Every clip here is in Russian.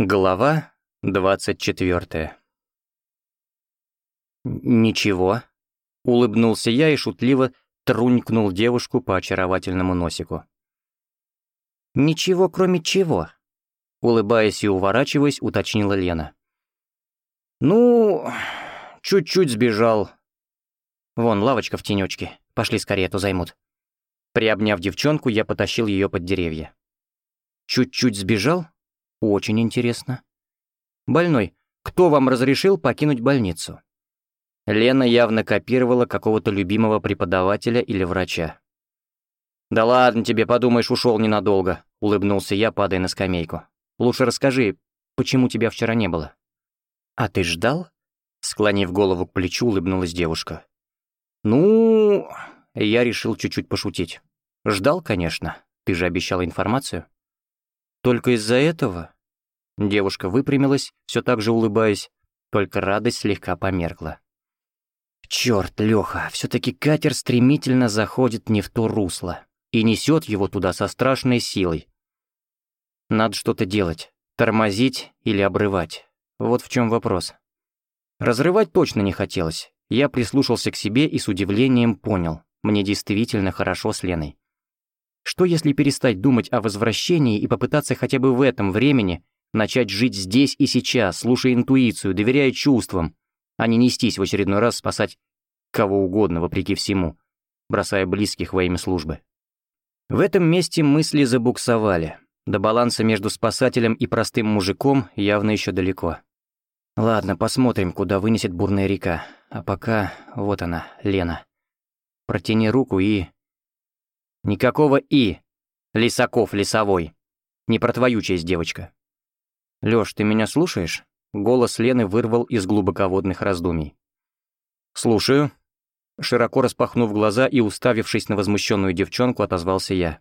Глава двадцать четвертая. «Ничего», — улыбнулся я и шутливо трунькнул девушку по очаровательному носику. «Ничего, кроме чего?» — улыбаясь и уворачиваясь, уточнила Лена. «Ну, чуть-чуть сбежал. Вон, лавочка в тенечке. Пошли скорее, а то займут». Приобняв девчонку, я потащил ее под деревья. «Чуть-чуть сбежал?» Очень интересно. Больной, кто вам разрешил покинуть больницу? Лена явно копировала какого-то любимого преподавателя или врача. «Да ладно тебе, подумаешь, ушел ненадолго», — улыбнулся я, падая на скамейку. «Лучше расскажи, почему тебя вчера не было?» «А ты ждал?» Склонив голову к плечу, улыбнулась девушка. «Ну...» Я решил чуть-чуть пошутить. «Ждал, конечно. Ты же обещала информацию». Только из-за этого? Девушка выпрямилась, все так же улыбаясь, только радость слегка померкла. Черт, Леха, все-таки катер стремительно заходит не в то русло и несет его туда со страшной силой. Надо что-то делать, тормозить или обрывать. Вот в чем вопрос. Разрывать точно не хотелось. Я прислушался к себе и с удивлением понял, мне действительно хорошо с Леной. Что если перестать думать о возвращении и попытаться хотя бы в этом времени начать жить здесь и сейчас, слушая интуицию, доверяя чувствам, а не нестись в очередной раз спасать кого угодно, вопреки всему, бросая близких во имя службы. В этом месте мысли забуксовали. До баланса между спасателем и простым мужиком явно еще далеко. Ладно, посмотрим, куда вынесет бурная река. А пока вот она, Лена. Протяни руку и... Никакого «и». Лисаков лесовой. Не про твою честь, девочка. Лёш, ты меня слушаешь? Голос Лены вырвал из глубоководных раздумий. «Слушаю». Широко распахнув глаза и уставившись на возмущенную девчонку, отозвался я.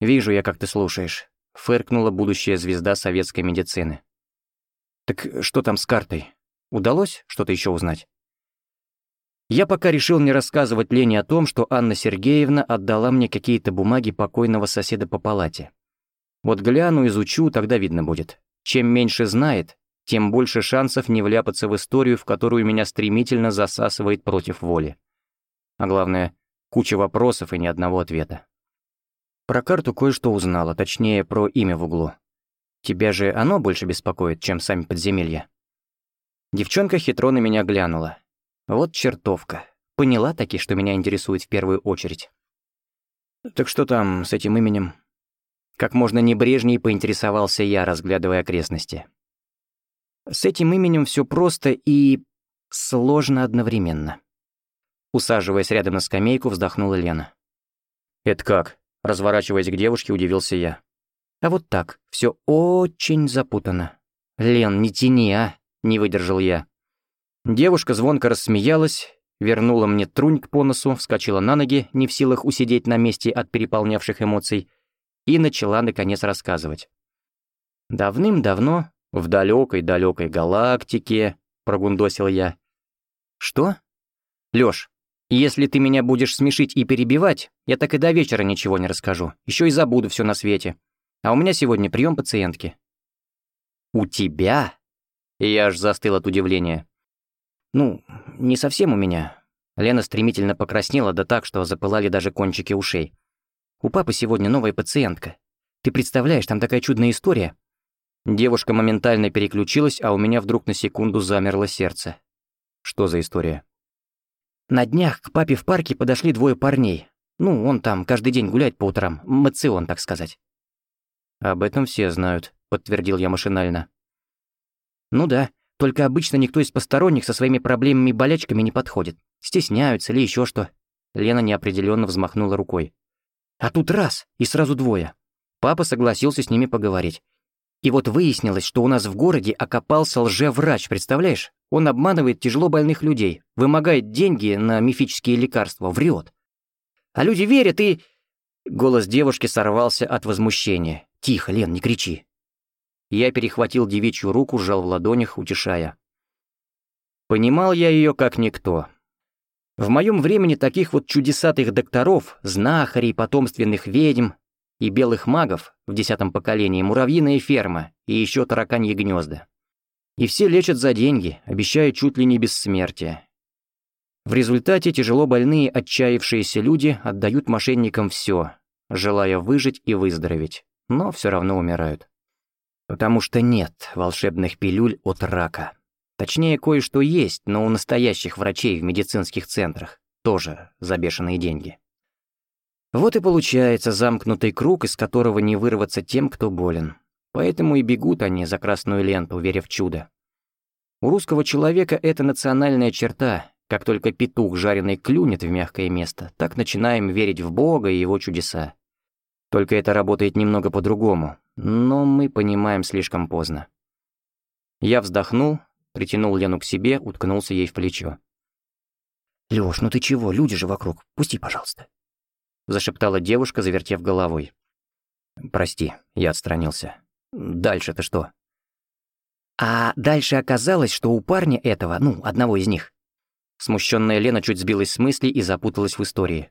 «Вижу я, как ты слушаешь», — фыркнула будущая звезда советской медицины. «Так что там с картой? Удалось что-то еще узнать?» Я пока решил не рассказывать Лене о том, что Анна Сергеевна отдала мне какие-то бумаги покойного соседа по палате. Вот гляну, изучу, тогда видно будет. Чем меньше знает, тем больше шансов не вляпаться в историю, в которую меня стремительно засасывает против воли. А главное, куча вопросов и ни одного ответа. Про карту кое-что узнала, точнее, про имя в углу. Тебя же оно больше беспокоит, чем сами подземелья. Девчонка хитро на меня глянула. Вот чертовка. Поняла таки, что меня интересует в первую очередь. Так что там с этим именем? Как можно небрежней поинтересовался я, разглядывая окрестности. С этим именем все просто и... сложно одновременно. Усаживаясь рядом на скамейку, вздохнула Лена. «Это как?» Разворачиваясь к девушке, удивился я. «А вот так, все очень запутано. Лен, не тяни, а!» — не выдержал я. Девушка звонко рассмеялась, вернула мне труньк по носу, вскочила на ноги, не в силах усидеть на месте от переполнявших эмоций, и начала, наконец, рассказывать. «Давным-давно, в далекой-далекой галактике», — прогундосил я. «Что? Лёш, если ты меня будешь смешить и перебивать, я так и до вечера ничего не расскажу, еще и забуду все на свете. А у меня сегодня прием пациентки». «У тебя?» Я аж застыл от удивления. Ну, не совсем у меня. Лена стремительно покраснела, да так, что запылали даже кончики ушей. У папы сегодня новая пациентка. Ты представляешь, там такая чудная история. Девушка моментально переключилась, а у меня вдруг на секунду замерло сердце. Что за история? На днях к папе в парке подошли двое парней. Ну, он там каждый день гуляет по утрам, мацион, так сказать. «Об этом все знают», — подтвердил я машинально. «Ну да, только обычно никто из посторонних со своими проблемами и болячками не подходит. Стесняются или еще что. Лена неопределенно взмахнула рукой. А тут раз, и сразу двое. Папа согласился с ними поговорить. И вот выяснилось, что у нас в городе окопался лжеврач, представляешь? Он обманывает тяжело больных людей, вымогает деньги на мифические лекарства, врет. А люди верят и... Голос девушки сорвался от возмущения. «Тихо, Лен, не кричи. Я перехватил девичью руку, сжал в ладонях, утешая. Понимал я ее как никто. В моем времени таких вот чудесатых докторов, знахарей, потомственных ведьм и белых магов в десятом поколении муравьиная ферма и еще тараканьи гнезда. И все лечат за деньги, обещая чуть ли не бессмертие. В результате тяжело больные отчаявшиеся люди отдают мошенникам все, желая выжить и выздороветь, но все равно умирают. Потому что нет волшебных пилюль от рака. Точнее, кое-что есть, но у настоящих врачей в медицинских центрах тоже за бешеные деньги. Вот и получается замкнутый круг, из которого не вырваться тем, кто болен. Поэтому и бегут они за красную ленту, веря в чудо. У русского человека это национальная черта. Как только петух жареный клюнет в мягкое место, так начинаем верить в Бога и его чудеса. Только это работает немного по-другому, но мы понимаем слишком поздно. Я вздохнул, притянул Лену к себе, уткнулся ей в плечо. «Лёш, ну ты чего? Люди же вокруг. Пусти, пожалуйста», — зашептала девушка, завертев головой. «Прости», — я отстранился. «Дальше-то что?» А дальше оказалось, что у парня этого, ну, одного из них. Смущенная Лена чуть сбилась с мысли и запуталась в истории.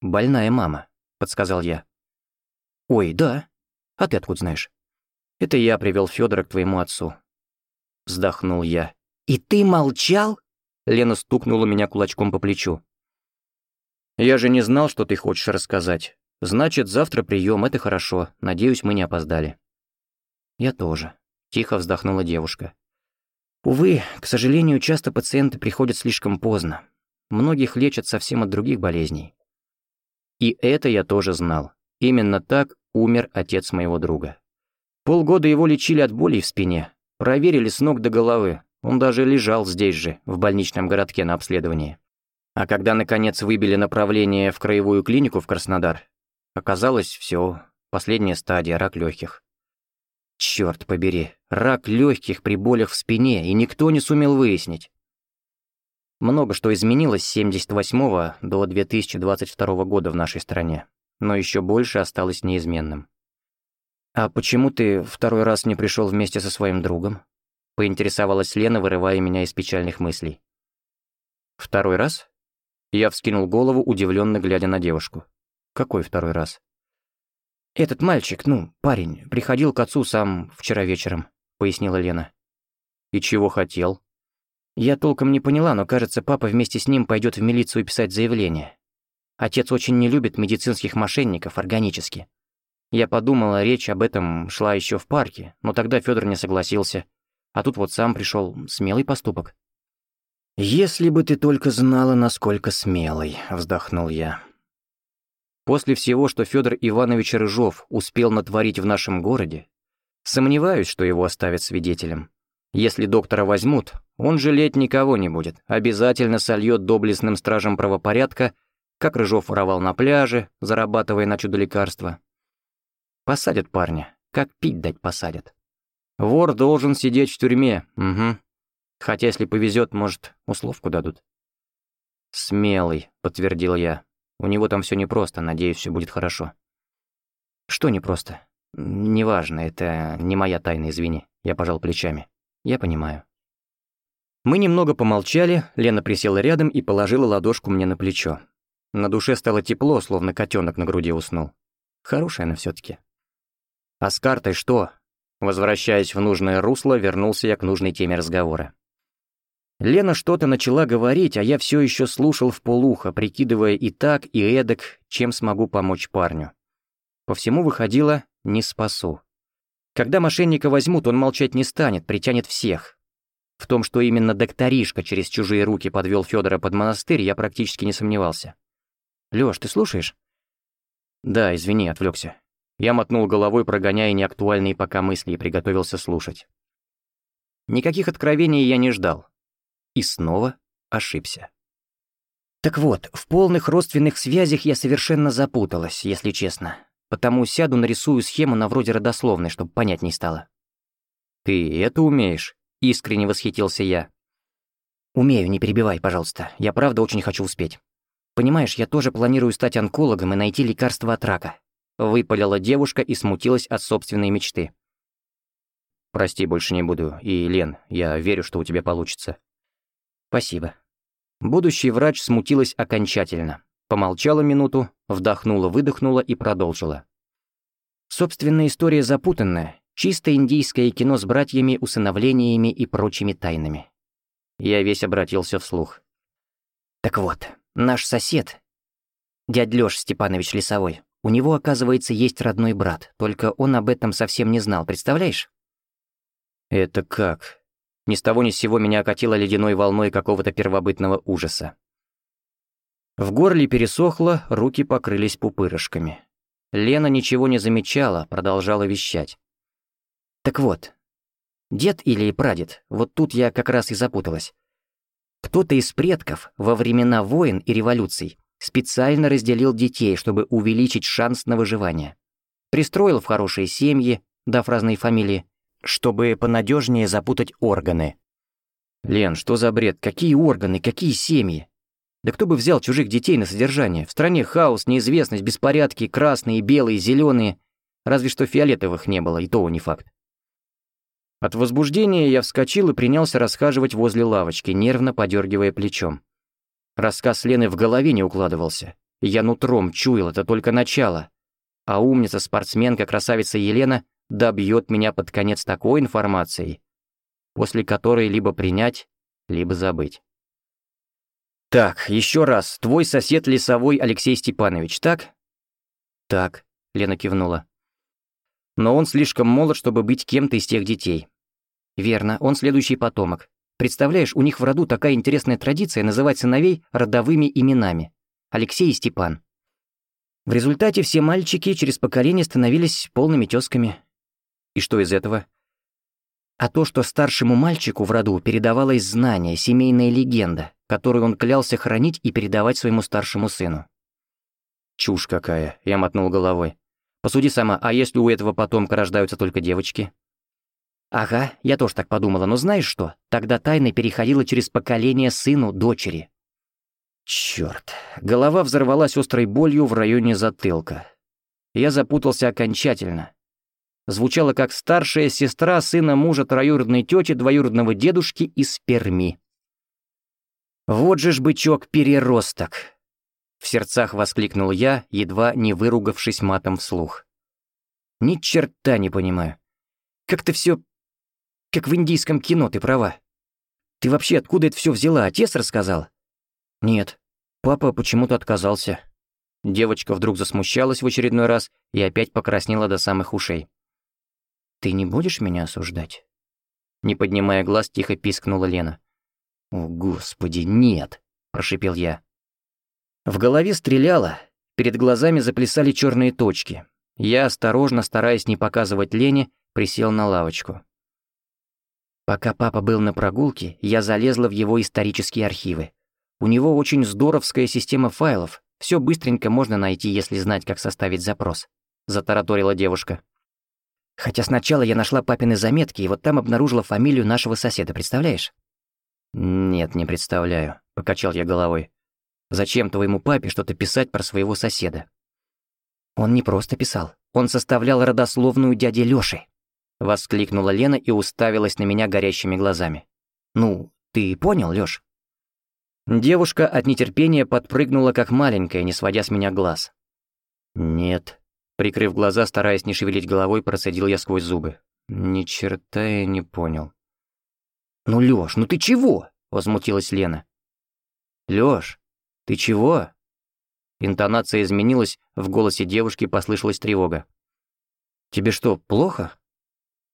«Больная мама», — подсказал я. «Ой, да. А ты откуда знаешь?» «Это я привел Федора к твоему отцу». Вздохнул я. «И ты молчал?» Лена стукнула меня кулачком по плечу. «Я же не знал, что ты хочешь рассказать. Значит, завтра прием, это хорошо. Надеюсь, мы не опоздали». «Я тоже», — тихо вздохнула девушка. «Увы, к сожалению, часто пациенты приходят слишком поздно. Многих лечат совсем от других болезней». И это я тоже знал. Именно так умер отец моего друга. Полгода его лечили от болей в спине, проверили с ног до головы, он даже лежал здесь же, в больничном городке на обследовании. А когда, наконец, выбили направление в краевую клинику в Краснодар, оказалось все, последняя стадия, рак легких. Черт побери, рак легких при болях в спине, и никто не сумел выяснить. Много что изменилось с 78 до 2022 года в нашей стране, но еще больше осталось неизменным. «А почему ты второй раз не пришел вместе со своим другом?» — поинтересовалась Лена, вырывая меня из печальных мыслей. «Второй раз?» Я вскинул голову, удивленно глядя на девушку. «Какой второй раз?» «Этот мальчик, ну, парень, приходил к отцу сам вчера вечером», — пояснила Лена. «И чего хотел?» «Я толком не поняла, но, кажется, папа вместе с ним пойдет в милицию писать заявление. Отец очень не любит медицинских мошенников органически. Я подумала, речь об этом шла еще в парке, но тогда Федор не согласился. А тут вот сам пришел смелый поступок. «Если бы ты только знала, насколько смелый», — вздохнул я. После всего, что Федор Иванович Рыжов успел натворить в нашем городе, сомневаюсь, что его оставят свидетелем. Если доктора возьмут, он жалеть никого не будет, обязательно сольет доблестным стражам правопорядка, как Рыжов воровал на пляже, зарабатывая на чудо лекарства. Посадят парня, как пить дать посадят. Вор должен сидеть в тюрьме, угу. Хотя, если повезет, может, условку дадут. «Смелый», — подтвердил я. «У него там все непросто, надеюсь, все будет хорошо». «Что непросто?» «Неважно, это не моя тайна, извини». Я пожал плечами. «Я понимаю». Мы немного помолчали, Лена присела рядом и положила ладошку мне на плечо. На душе стало тепло, словно котенок на груди уснул. Хорошая она все таки «А с картой что?» Возвращаясь в нужное русло, вернулся я к нужной теме разговора. Лена что-то начала говорить, а я все еще слушал в полухо, прикидывая и так, и эдак, чем смогу помочь парню. По всему выходило «не спасу». Когда мошенника возьмут, он молчать не станет, притянет всех. В том, что именно докторишка через чужие руки подвел Федора под монастырь, я практически не сомневался. «Лёш, ты слушаешь?» «Да, извини, отвлекся. Я мотнул головой, прогоняя неактуальные пока мысли, и приготовился слушать. Никаких откровений я не ждал. И снова ошибся. Так вот, в полных родственных связях я совершенно запуталась, если честно. Потому сяду, нарисую схему на вроде родословной, чтобы понятней стало. «Ты это умеешь?» — искренне восхитился я. «Умею, не перебивай, пожалуйста. Я правда очень хочу успеть. Понимаешь, я тоже планирую стать онкологом и найти лекарство от рака. Выпалила девушка и смутилась от собственной мечты. «Прости, больше не буду. И, Лен, я верю, что у тебя получится». «Спасибо». Будущий врач смутилась окончательно. Помолчала минуту, вдохнула-выдохнула и продолжила. Собственная история запутанная, чисто индийское кино с братьями, усыновлениями и прочими тайнами. Я весь обратился вслух. Так вот, наш сосед, дядь Лёш Степанович Лесовой, у него, оказывается, есть родной брат, только он об этом совсем не знал, представляешь? Это как? Ни с того ни с сего меня окатило ледяной волной какого-то первобытного ужаса. В горле пересохло, руки покрылись пупырышками. Лена ничего не замечала, продолжала вещать. Так вот, дед или прадед, вот тут я как раз и запуталась. Кто-то из предков во времена войн и революций специально разделил детей, чтобы увеличить шанс на выживание. Пристроил в хорошие семьи, дав разные фамилии, чтобы понадежнее запутать органы. Лен, что за бред? Какие органы, какие семьи? Да кто бы взял чужих детей на содержание? В стране хаос, неизвестность, беспорядки, красные, белые, зеленые. Разве что фиолетовых не было, и то не факт. От возбуждения я вскочил и принялся расхаживать возле лавочки, нервно подергивая плечом. Рассказ Лены в голове не укладывался. Я нутром чуял, это только начало. А умница-спортсменка, красавица Елена, добьет меня под конец такой информацией, после которой либо принять, либо забыть. «Так, еще раз, твой сосед лесовой Алексей Степанович, так?» «Так», — Лена кивнула. «Но он слишком молод, чтобы быть кем-то из тех детей». «Верно, он следующий потомок. Представляешь, у них в роду такая интересная традиция называть сыновей родовыми именами. Алексей и Степан. В результате все мальчики через поколение становились полными тёзками. И что из этого? А то, что старшему мальчику в роду передавалось знание, семейная легенда, которую он клялся хранить и передавать своему старшему сыну. «Чушь какая», — я мотнул головой. «Посуди сама, а если у этого потомка рождаются только девочки?» «Ага, я тоже так подумала, но знаешь что? Тогда тайна переходила через поколение сыну, дочери». Чёрт, голова взорвалась острой болью в районе затылка. Я запутался окончательно. Звучало как старшая сестра сына мужа троюродной тети двоюродного дедушки из Перми. «Вот же ж бычок-переросток!» В сердцах воскликнул я, едва не выругавшись матом вслух. «Ни черта не понимаю. Как-то все, как в индийском кино, ты права. Ты вообще откуда это все взяла, отец рассказал?» «Нет, папа почему-то отказался». Девочка вдруг засмущалась в очередной раз и опять покраснела до самых ушей. «Ты не будешь меня осуждать?» Не поднимая глаз, тихо пискнула Лена. «О, господи, нет!» – прошипел я. В голове стреляло, перед глазами заплясали черные точки. Я, осторожно, стараясь не показывать Лене, присел на лавочку. Пока папа был на прогулке, я залезла в его исторические архивы. У него очень здоровская система файлов, все быстренько можно найти, если знать, как составить запрос», — затараторила девушка. «Хотя сначала я нашла папины заметки, и вот там обнаружила фамилию нашего соседа, представляешь? «Нет, не представляю», — покачал я головой. «Зачем твоему папе что-то писать про своего соседа?» «Он не просто писал, он составлял родословную дяди Лёши», — воскликнула Лена и уставилась на меня горящими глазами. «Ну, ты понял, Лёш?» Девушка от нетерпения подпрыгнула как маленькая, не сводя с меня глаз. «Нет», — прикрыв глаза, стараясь не шевелить головой, процедил я сквозь зубы. «Ни черта я не понял». «Ну, Лёш, ну ты чего?» — возмутилась Лена. «Лёш, ты чего?» Интонация изменилась, в голосе девушки послышалась тревога. «Тебе что, плохо?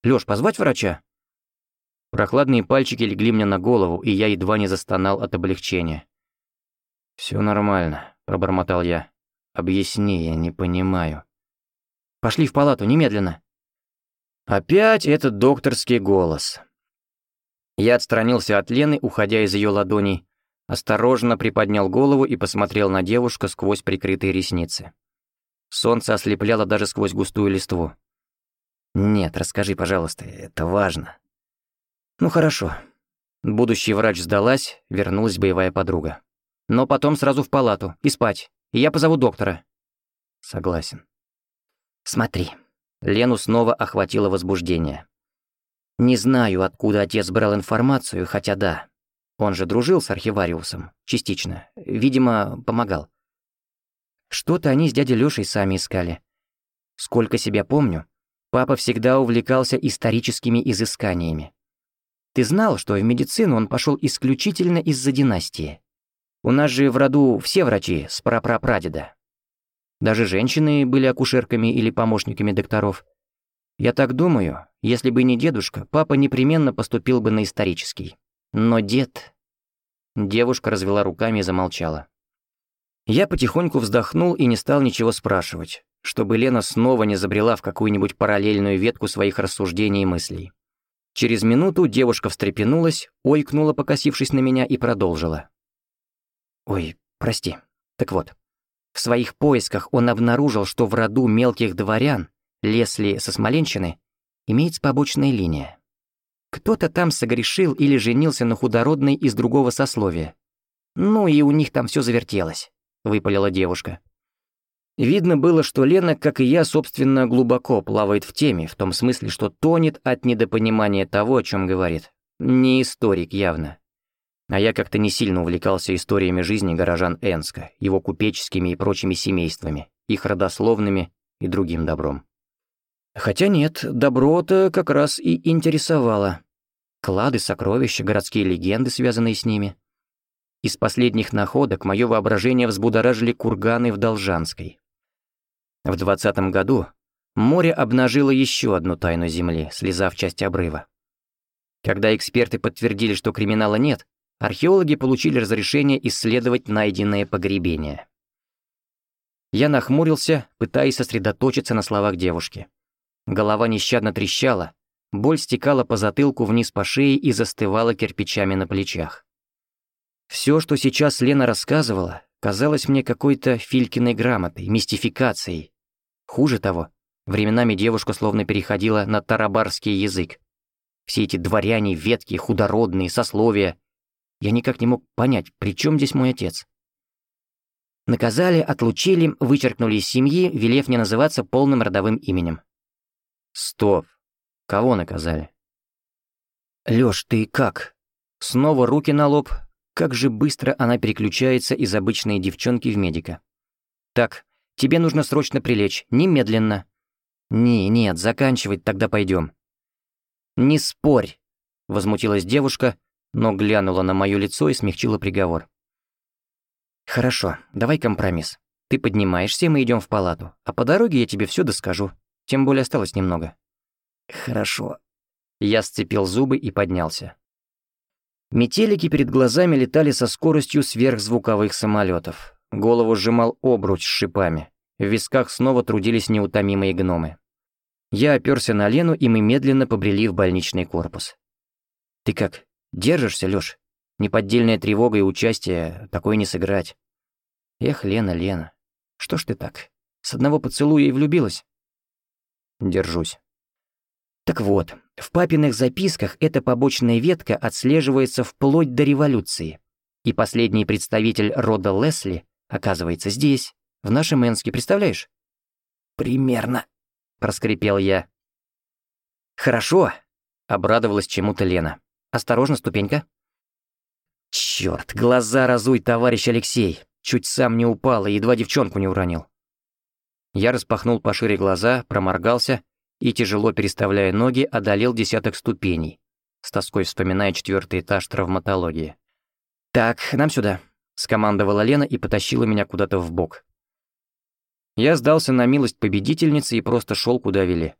Лёш, позвать врача?» Прохладные пальчики легли мне на голову, и я едва не застонал от облегчения. «Всё нормально», — пробормотал я. «Объясни, я не понимаю». «Пошли в палату, немедленно». Опять этот докторский голос. Я отстранился от Лены, уходя из ее ладоней, осторожно приподнял голову и посмотрел на девушку сквозь прикрытые ресницы. Солнце ослепляло даже сквозь густую листву. «Нет, расскажи, пожалуйста, это важно». «Ну хорошо». Будущий врач сдалась, вернулась боевая подруга. «Но потом сразу в палату и спать, и я позову доктора». «Согласен». «Смотри». Лену снова охватило возбуждение. Не знаю, откуда отец брал информацию, хотя да. Он же дружил с архивариусом, частично. Видимо, помогал. Что-то они с дядей Лёшей сами искали. Сколько себя помню, папа всегда увлекался историческими изысканиями. Ты знал, что в медицину он пошел исключительно из-за династии? У нас же в роду все врачи с прапрапрадеда. Даже женщины были акушерками или помощниками докторов. Я так думаю, если бы не дедушка, папа непременно поступил бы на исторический. Но дед... Девушка развела руками и замолчала. Я потихоньку вздохнул и не стал ничего спрашивать, чтобы Лена снова не забрела в какую-нибудь параллельную ветку своих рассуждений и мыслей. Через минуту девушка встрепенулась, ойкнула, покосившись на меня, и продолжила. «Ой, прости. Так вот, в своих поисках он обнаружил, что в роду мелких дворян, Лесли со Смоленщины, имеется побочная линия. Кто-то там согрешил или женился на худородной из другого сословия. Ну и у них там все завертелось», — выпалила девушка. Видно было, что Лена, как и я, собственно, глубоко плавает в теме, в том смысле, что тонет от недопонимания того, о чем говорит. Не историк явно. А я как-то не сильно увлекался историями жизни горожан Энска, его купеческими и прочими семействами, их родословными и другим добром. Хотя нет, добро-то как раз и интересовало. Клады, сокровища, городские легенды, связанные с ними. Из последних находок мое воображение взбудоражили курганы в Должанской. В двадцатом году море обнажило еще одну тайну Земли, слезав часть обрыва. Когда эксперты подтвердили, что криминала нет, археологи получили разрешение исследовать найденное погребение. Я нахмурился, пытаясь сосредоточиться на словах девушки. Голова нещадно трещала, боль стекала по затылку вниз по шее и застывала кирпичами на плечах. Все, что сейчас Лена рассказывала, казалось мне какой-то Филькиной грамотой, мистификацией. Хуже того, временами девушка словно переходила на тарабарский язык. Все эти дворяне, ветки, худородные, сословия — я никак не мог понять, при чем здесь мой отец. Наказали, отлучили, вычеркнули из семьи, велев не называться полным родовым именем. Стоп. Кого наказали? Лёш, ты как? Снова руки на лоб. Как же быстро она переключается из обычной девчонки в медика. Так, тебе нужно срочно прилечь, немедленно. Не, нет, заканчивать, тогда пойдем. Не спорь, возмутилась девушка, но глянула на моё лицо и смягчила приговор. «Хорошо, давай компромисс. Ты поднимаешься, мы идём в палату, а по дороге я тебе всё доскажу, тем более осталось немного». «Хорошо». Я сцепил зубы и поднялся. Метелики перед глазами летали со скоростью сверхзвуковых самолетов. Голову сжимал обруч с шипами. В висках снова трудились неутомимые гномы. Я оперся на Лену, и мы медленно побрели в больничный корпус. «Ты как, Держишься, Лёш? Неподдельная тревога и участие, такое не сыграть. Эх, Лена, Лена, что ж ты так? С одного поцелуя и влюбилась? Держусь. Так вот, в папиных записках эта побочная ветка отслеживается вплоть до революции. И последний представитель рода Лесли оказывается здесь, в нашем Энске, представляешь? «Примерно», — проскрипел я. «Хорошо», — обрадовалась чему-то Лена. Осторожно, ступенька. Чёрт, глаза разуй, товарищ Алексей. Чуть сам не упал и едва девчонку не уронил. Я распахнул пошире глаза, проморгался и, тяжело переставляя ноги, одолел десяток ступеней, с тоской вспоминая четвертый этаж травматологии. «Так, нам сюда», — скомандовала Лена и потащила меня куда-то в бок. Я сдался на милость победительницы и просто шел, куда вели.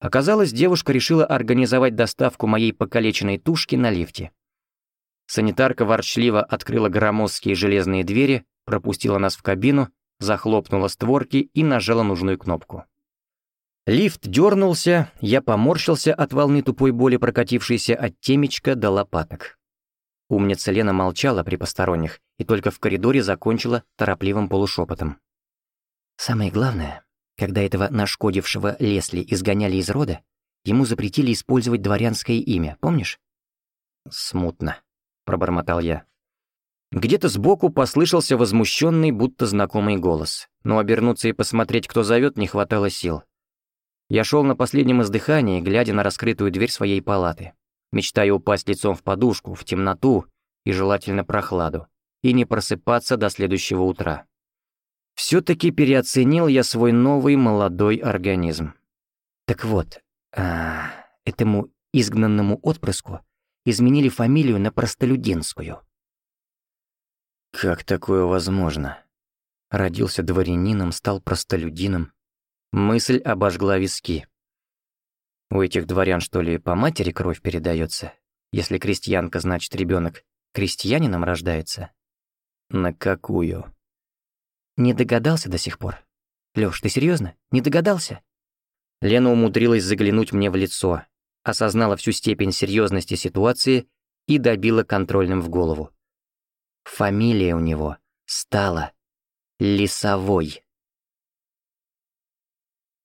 Оказалось, девушка решила организовать доставку моей покалеченной тушки на лифте. Санитарка ворчливо открыла громоздкие железные двери, пропустила нас в кабину, захлопнула створки и нажала нужную кнопку. Лифт дернулся, я поморщился от волны тупой боли, прокатившейся от темечка до лопаток. Умница Лена молчала при посторонних и только в коридоре закончила торопливым полушепотом. «Самое главное, когда этого нашкодившего Лесли изгоняли из рода, ему запретили использовать дворянское имя, помнишь? «Смутно», — пробормотал я. Где-то сбоку послышался возмущенный, будто знакомый голос, но обернуться и посмотреть, кто зовет, не хватало сил. Я шел на последнем издыхании, глядя на раскрытую дверь своей палаты, мечтая упасть лицом в подушку, в темноту и желательно прохладу, и не просыпаться до следующего утра. Все-таки переоценил я свой новый молодой организм. Так вот, а, этому изгнанному отпрыску изменили фамилию на простолюдинскую. Как такое возможно? Родился дворянином, стал простолюдином. Мысль обожгла виски. У этих дворян, что ли, по матери кровь передается? Если крестьянка, значит, ребенок крестьянином рождается? На какую? Не догадался до сих пор? Лёш, ты серьезно? Не догадался? Лена умудрилась заглянуть мне в лицо, осознала всю степень серьезности ситуации и добила контрольным в голову. Фамилия у него стала Лисовой.